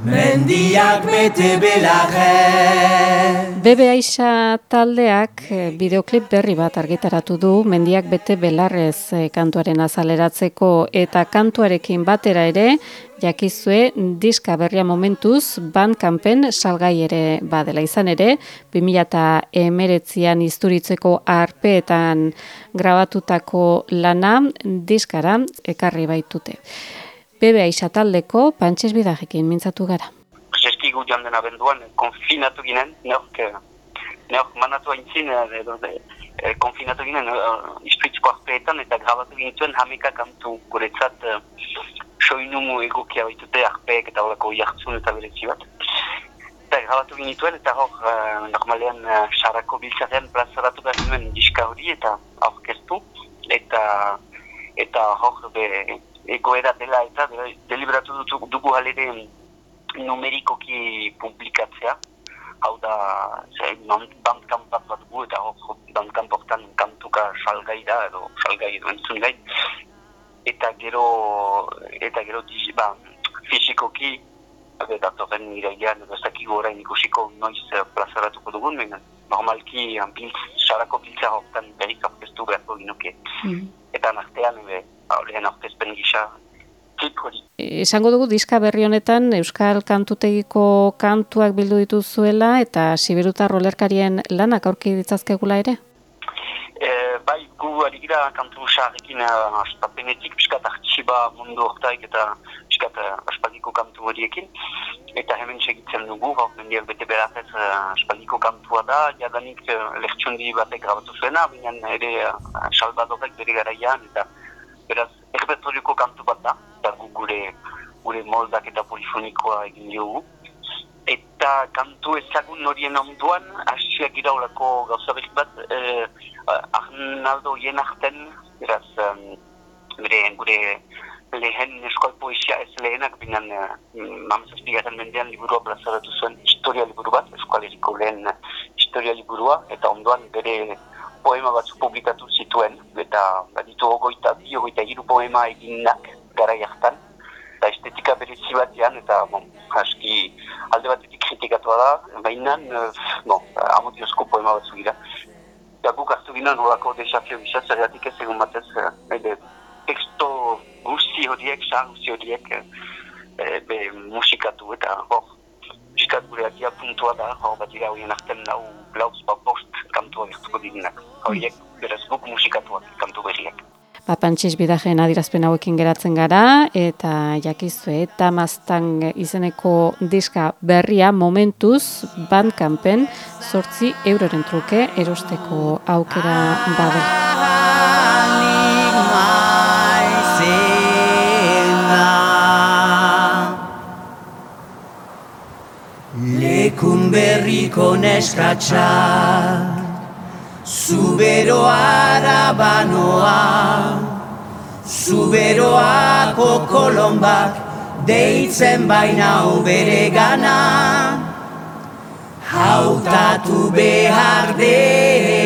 Mendiak bete belarre Bebe Aixa taldeak eh, bideoklip berri bat argitaratu du Mendiak bete belarrez eh, kantuaren azaleratzeko eta kantuarekin batera ere jakizue diska berria momentuz bandkampen salgai ere badela izan ere 2019an isturitzeko arpeetan grabatutako lana diskara ekarri baitute. Bebe Aixa taldeko pantxez bidajekin mintzatu gara. Zeskigu joan dena benduan, konfinatu ginen, neok, neok manatu haintzin, edo, e, konfinatu ginen, uh, istritzko arpeetan, eta grabatu ginituen hameka kantu guretzat uh, soinumu egokia baitute arpeek eta horako jartzun eta berezi bat. Eta grabatu ginituen, eta hor, uh, normalean, uh, sarako biltzarean plazaratu behar nuen diska hori, eta aurkeztu, eta eta hor, be, egoera dela eta deliberatu dutu, dugu halere numerikoki publikatzea. Hau da, bandkamp bat bat gu eta hor bandkamp hortan kantuka salgai da edo salgai edo entzun gai. Eta gero, eta gero dizi, ba, fizikoki, abe, datorren irailean, edo ez dakik orain ikusiko noiz plazaratuko dugun, baina normalki biltz, sarako biltza hortan berik aurkeztu beharko ginuke. Mm. Eta nartean, ebe, lehen aurkezpen gisa Esango dugu diska berri honetan Euskal Kantutegiko kantuak bildu dituzuela eta Siberuta rolerkarien lanak aurki ditzazkegula ere? E, bai, gu arigira kantu sarekin aspapenetik, piskat artxiba mundu hortaik eta piskat aspaldiko kantu horiekin. Eta hemen segitzen dugu, hor mendiak bete beratez aspaldiko kantua da, jadanik lertxundi batek grabatu zuena, binen ere salvadorek bere garaian, eta beraz, erbetorioko kantu bat da, eta gure, gure moldak eta polifonikoa egin dugu. Eta kantu ezagun horien onduan, hasiak gira horako gauza behit bat, eh, Arnaldo hien arten, beraz, um, bere, gure lehen eskual poesia ez lehenak, binan, uh, mamzazpigaren mendean liburua plazaratu zuen historia liburu bat, eskualeriko lehen historia liburua, eta onduan bere poema batzu publikatu zituen, eta baditu ogoita, bi ogoita hiru poema eginak gara jartan, eta estetika berezi batean, eta bon, aski alde batetik kritikatua da, baina bon, amotiozko poema batzu gira. Eta guk hartu ginen nolako desafio gisa, zergatik ez egun batez, e, teksto guzti horiek, xar guzti horiek, e, be, musikatu eta hor, atia puntua da, hor bat dira horien arten lau, lau, bost kantua gertuko direnak horiek beraz guk musikatuak kantu berriak. Ba, pantxiz bidajen adirazpen hauekin geratzen gara, eta jakizu eta maztan izeneko diska berria momentuz bandkampen sortzi euroren truke erosteko aukera badel. Lekun berriko neskatxak Zubero arabanoa. Zuberoako kolombak Deitzen baina bere gana. Hautatu behar dela